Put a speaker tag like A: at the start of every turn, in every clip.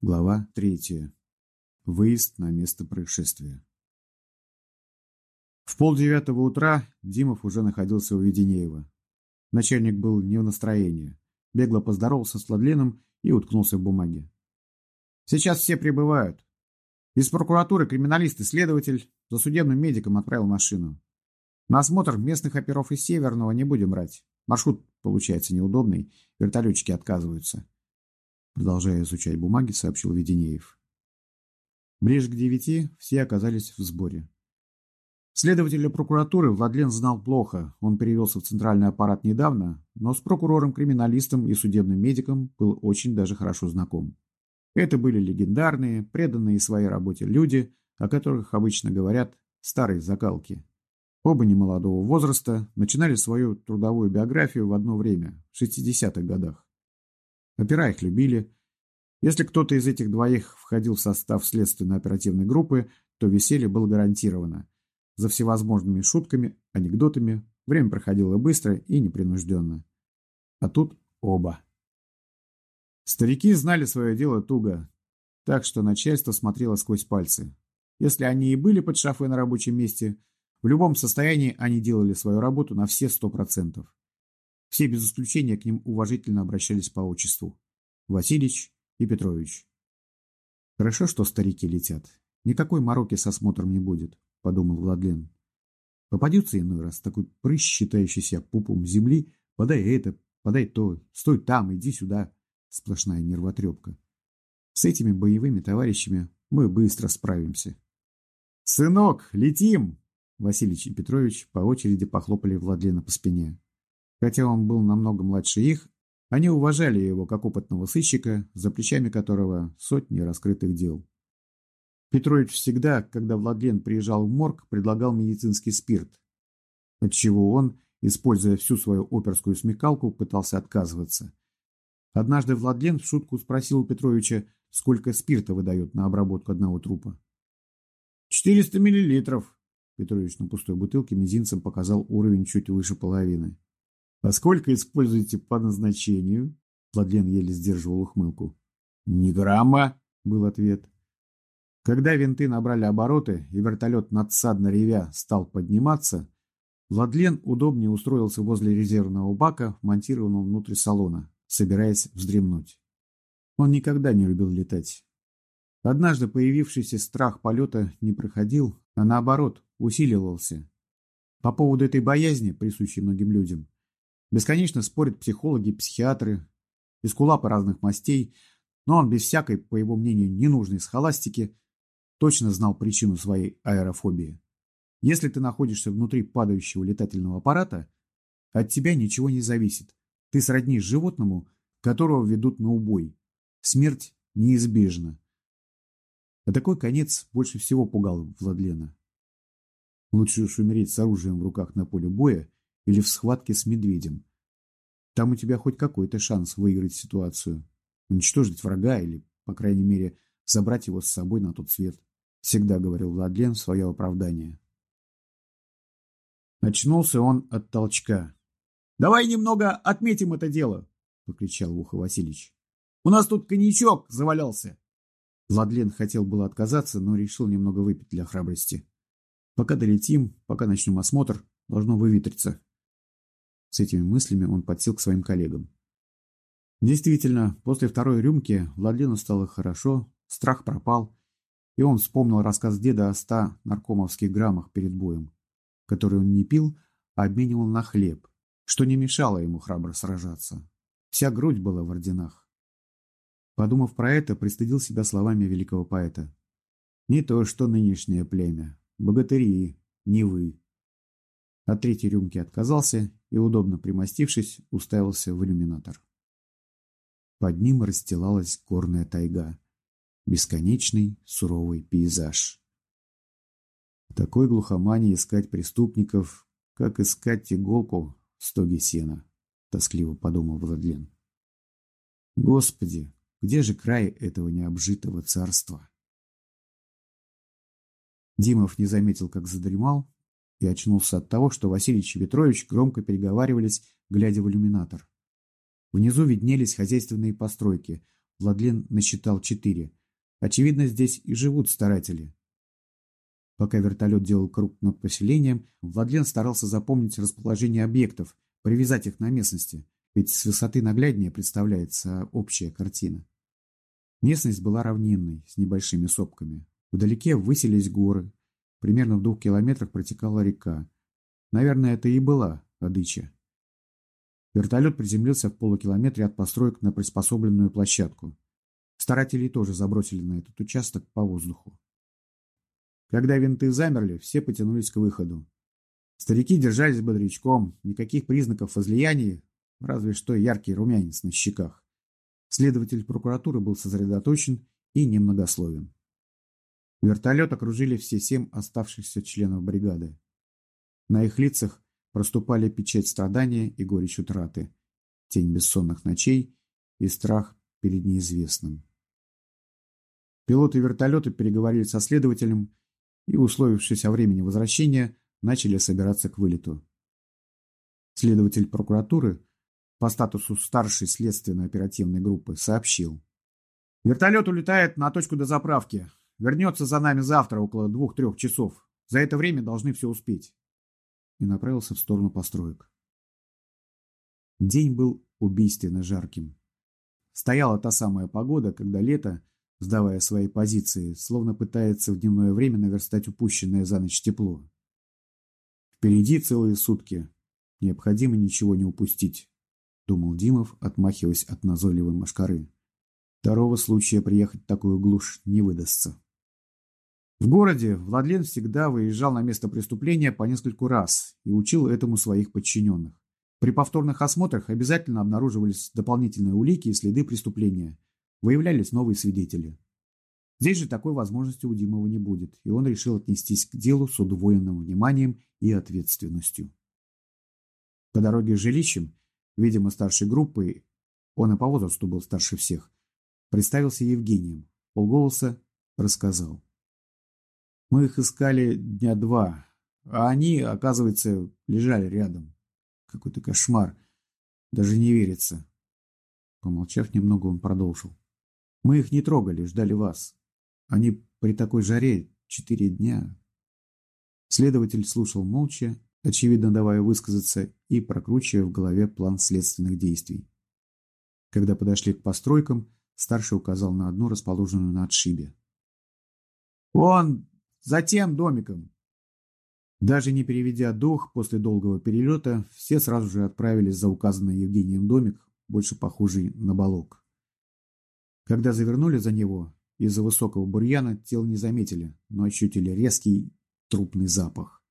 A: Глава третья. Выезд на место происшествия. В полдевятого утра Димов уже находился у Веденеева. Начальник был не в настроении. Бегло поздоровался с Владленом и уткнулся в бумаге. «Сейчас все прибывают. Из прокуратуры криминалист и следователь за судебным медиком отправил машину. На осмотр местных оперов из Северного не будем брать. Маршрут получается неудобный, вертолетчики отказываются. Продолжая изучать бумаги, сообщил Веденеев. Ближе к девяти все оказались в сборе. Следователя прокуратуры Владлен знал плохо. Он перевелся в центральный аппарат недавно, но с прокурором-криминалистом и судебным медиком был очень даже хорошо знаком. Это были легендарные, преданные своей работе люди, о которых обычно говорят «старые закалки». Оба немолодого возраста начинали свою трудовую биографию в одно время, в 60-х годах. Опера их любили. Если кто-то из этих двоих входил в состав следственно-оперативной группы, то веселье было гарантировано. За всевозможными шутками, анекдотами время проходило быстро и непринужденно. А тут оба. Старики знали свое дело туго, так что начальство смотрело сквозь пальцы. Если они и были под шафой на рабочем месте, в любом состоянии они делали свою работу на все сто процентов. Все без исключения к ним уважительно обращались по отчеству. Васильич и Петрович. Хорошо, что старики летят. Никакой мороки с осмотром не будет, подумал Владлен. Попадется иной раз такой прыщ, считающийся пупом земли, подай это, подай то, стой там, иди сюда. Сплошная нервотрепка. С этими боевыми товарищами мы быстро справимся. «Сынок, летим!» Васильич и Петрович по очереди похлопали Владлена по спине. Хотя он был намного младше их, они уважали его как опытного сыщика, за плечами которого сотни раскрытых дел. Петрович всегда, когда Владлен приезжал в морг, предлагал медицинский спирт, отчего он, используя всю свою оперскую смекалку, пытался отказываться. Однажды Владлен в шутку спросил у Петровича, сколько спирта выдает на обработку одного трупа. «Четыреста миллилитров», Петрович на пустой бутылке мизинцем показал уровень чуть выше половины. «А сколько используете по назначению?» Владлен еле сдерживал ухмылку. «Ни грамма», — был ответ. Когда винты набрали обороты и вертолет надсадно ревя стал подниматься, Владлен удобнее устроился возле резервного бака, вмонтированного внутрь салона, собираясь вздремнуть. Он никогда не любил летать. Однажды появившийся страх полета не проходил, а наоборот усиливался. По поводу этой боязни, присущей многим людям, Бесконечно спорят психологи, психиатры, эскулапы разных мастей, но он без всякой, по его мнению, ненужной схоластики точно знал причину своей аэрофобии. Если ты находишься внутри падающего летательного аппарата, от тебя ничего не зависит. Ты сродни животному, которого ведут на убой. Смерть неизбежна. А такой конец больше всего пугал Владлена. Лучше уж умереть с оружием в руках на поле боя, или в схватке с медведем. Там у тебя хоть какой-то шанс выиграть ситуацию, уничтожить врага или, по крайней мере, забрать его с собой на тот свет. Всегда говорил Владлен свое оправдание. Очнулся он от толчка. «Давай немного отметим это дело!» — покричал в ухо Васильевич. «У нас тут коньячок завалялся!» Владлен хотел было отказаться, но решил немного выпить для храбрости. Пока долетим, пока начнем осмотр, должно выветриться. С этими мыслями он подсел к своим коллегам. Действительно, после второй рюмки Владлену стало хорошо, страх пропал, и он вспомнил рассказ деда о ста наркомовских граммах перед боем, который он не пил, а обменивал на хлеб, что не мешало ему храбро сражаться. Вся грудь была в орденах. Подумав про это, пристыдил себя словами великого поэта. «Не то, что нынешнее племя. Богатыри, не вы». От третьей рюмки отказался и, удобно примостившись, уставился в иллюминатор. Под ним расстилалась горная тайга. Бесконечный суровый пейзаж. В такой глухомании искать преступников, как искать иголку в стоге сена, тоскливо подумал Владлен. Господи, где же край этого необжитого царства? Димов не заметил, как задремал, и очнулся от того, что Васильевич и Петрович громко переговаривались, глядя в иллюминатор. Внизу виднелись хозяйственные постройки, Владлен насчитал четыре. Очевидно, здесь и живут старатели. Пока вертолет делал круг над поселением, Владлен старался запомнить расположение объектов, привязать их на местности, ведь с высоты нагляднее представляется общая картина. Местность была равнинной, с небольшими сопками. Вдалеке высились горы. Примерно в двух километрах протекала река. Наверное, это и была Адыча. Вертолет приземлился в полукилометре от построек на приспособленную площадку. Старателей тоже забросили на этот участок по воздуху. Когда винты замерли, все потянулись к выходу. Старики держались бодрячком, никаких признаков возлияний, разве что яркий румянец на щеках. Следователь прокуратуры был сосредоточен и немногословен. Вертолет окружили все семь оставшихся членов бригады. На их лицах проступали печать страдания и горечь утраты, тень бессонных ночей и страх перед неизвестным. Пилоты вертолета переговорили со следователем и, условившись о времени возвращения, начали собираться к вылету. Следователь прокуратуры по статусу старшей следственно-оперативной группы сообщил. «Вертолет улетает на точку дозаправки. Вернется за нами завтра около двух-трех часов. За это время должны все успеть». И направился в сторону построек. День был убийственно жарким. Стояла та самая погода, когда лето сдавая свои позиции, словно пытается в дневное время наверстать упущенное за ночь тепло. Впереди целые сутки. Необходимо ничего не упустить, думал Димов, отмахиваясь от назойливой машкары. Второго случая приехать в такую глушь не выдастся. В городе Владлен всегда выезжал на место преступления по нескольку раз и учил этому своих подчиненных. При повторных осмотрах обязательно обнаруживались дополнительные улики и следы преступления – Выявлялись новые свидетели. Здесь же такой возможности у Димова не будет, и он решил отнестись к делу с удвоенным вниманием и ответственностью. По дороге с жилищем, видимо, старшей группой, он и по возрасту был старше всех, представился Евгением, полголоса рассказал. Мы их искали дня два, а они, оказывается, лежали рядом. Какой-то кошмар. Даже не верится. Помолчав немного, он продолжил. Мы их не трогали, ждали вас. Они при такой жаре четыре дня. Следователь слушал молча, очевидно давая высказаться и прокручивая в голове план следственных действий. Когда подошли к постройкам, старший указал на одну, расположенную на отшибе. «Он за тем домиком!» Даже не переведя дух после долгого перелета, все сразу же отправились за указанный Евгением домик, больше похожий на балок. Когда завернули за него, из-за высокого бурьяна тел не заметили, но ощутили резкий трупный запах.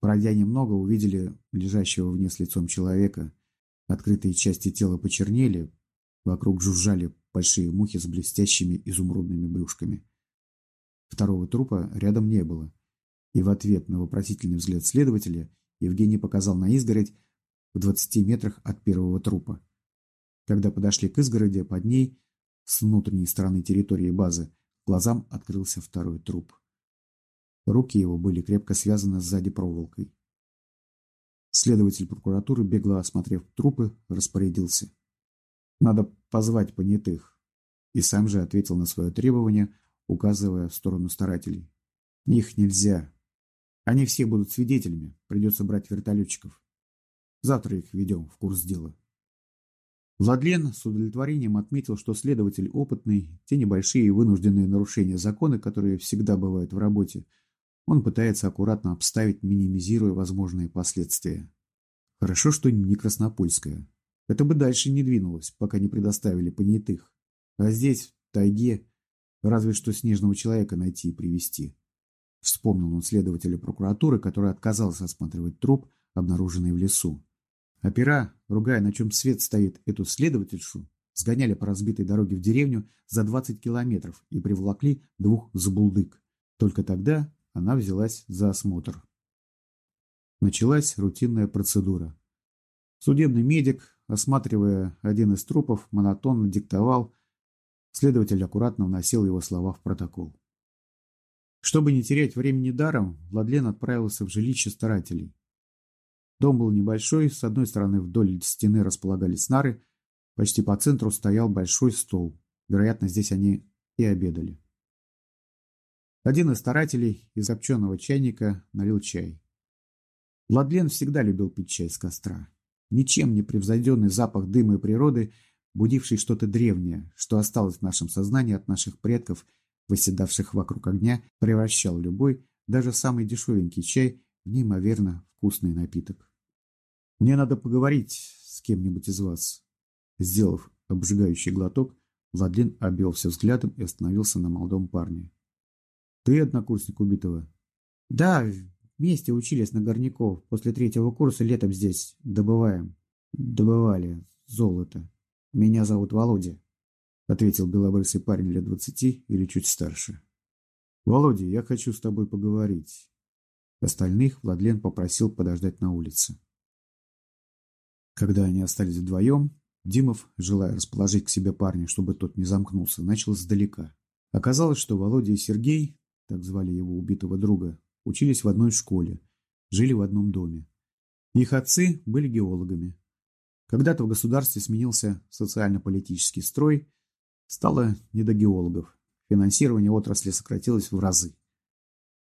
A: Пройдя немного, увидели лежащего вниз лицом человека. Открытые части тела почернели, вокруг жужжали большие мухи с блестящими изумрудными брюшками. Второго трупа рядом не было, и в ответ на вопросительный взгляд следователя Евгений показал на изгородь в двадцати метрах от первого трупа. Когда подошли к изгороди, под ней с внутренней стороны территории базы глазам открылся второй труп. Руки его были крепко связаны сзади проволокой. Следователь прокуратуры, бегло осмотрев трупы, распорядился. «Надо позвать понятых». И сам же ответил на свое требование, указывая в сторону старателей. «Их нельзя. Они все будут свидетелями. Придется брать вертолетчиков. Завтра их ведем в курс дела». Владлен с удовлетворением отметил, что следователь опытный, те небольшие вынужденные нарушения закона, которые всегда бывают в работе, он пытается аккуратно обставить, минимизируя возможные последствия. Хорошо, что не Краснопольская. Это бы дальше не двинулось, пока не предоставили понятых. А здесь, в тайге, разве что снежного человека найти и привести. Вспомнил он следователя прокуратуры, который отказался осматривать труп, обнаруженный в лесу. Опера, ругая, на чем свет стоит эту следовательшу, сгоняли по разбитой дороге в деревню за 20 километров и приволокли двух забулдык. Только тогда она взялась за осмотр. Началась рутинная процедура. Судебный медик, осматривая один из трупов, монотонно диктовал. Следователь аккуратно вносил его слова в протокол. Чтобы не терять времени даром, Владлен отправился в жилище старателей. Дом был небольшой, с одной стороны вдоль стены располагались нары, почти по центру стоял большой стол. Вероятно, здесь они и обедали. Один из старателей из копченого чайника налил чай. Владлен всегда любил пить чай с костра. Ничем не превзойденный запах дыма и природы, будивший что-то древнее, что осталось в нашем сознании от наших предков, восседавших вокруг огня, превращал любой, даже самый дешевенький чай в неимоверно вкусный напиток. «Мне надо поговорить с кем-нибудь из вас». Сделав обжигающий глоток, Владлен обвелся взглядом и остановился на молодом парне. «Ты однокурсник убитого?»
B: «Да, вместе учились на горняков. После третьего курса летом здесь добываем. Добывали золото. Меня зовут Володя», — ответил белобрысый парень лет двадцати или чуть старше.
A: «Володя, я хочу с тобой поговорить». Остальных Владлен попросил подождать на улице. Когда они остались вдвоем, Димов, желая расположить к себе парня, чтобы тот не замкнулся, начал издалека. Оказалось, что Володя и Сергей, так звали его убитого друга, учились в одной школе, жили в одном доме. Их отцы были геологами. Когда-то в государстве сменился социально-политический строй, стало не до геологов. Финансирование отрасли сократилось в разы.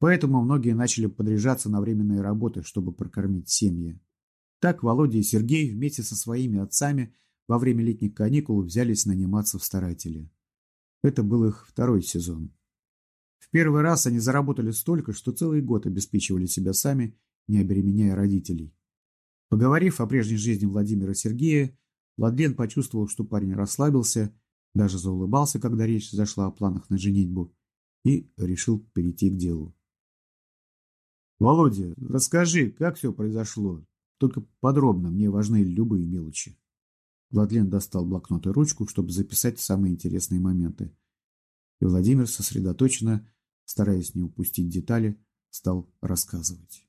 A: Поэтому многие начали подряжаться на временные работы, чтобы прокормить семьи. Так Володя и Сергей вместе со своими отцами – во время летних каникул взялись наниматься в старатели. Это был их второй сезон. В первый раз они заработали столько, что целый год обеспечивали себя сами, не обременяя родителей. Поговорив о прежней жизни Владимира Сергея, Владлен почувствовал, что парень расслабился, даже заулыбался, когда речь зашла о планах на женитьбу, и решил перейти к делу. «Володя, расскажи, как все произошло. Только подробно, мне важны любые мелочи». Владлен достал блокнот и ручку, чтобы записать самые интересные моменты. И Владимир сосредоточенно, стараясь не упустить детали, стал рассказывать.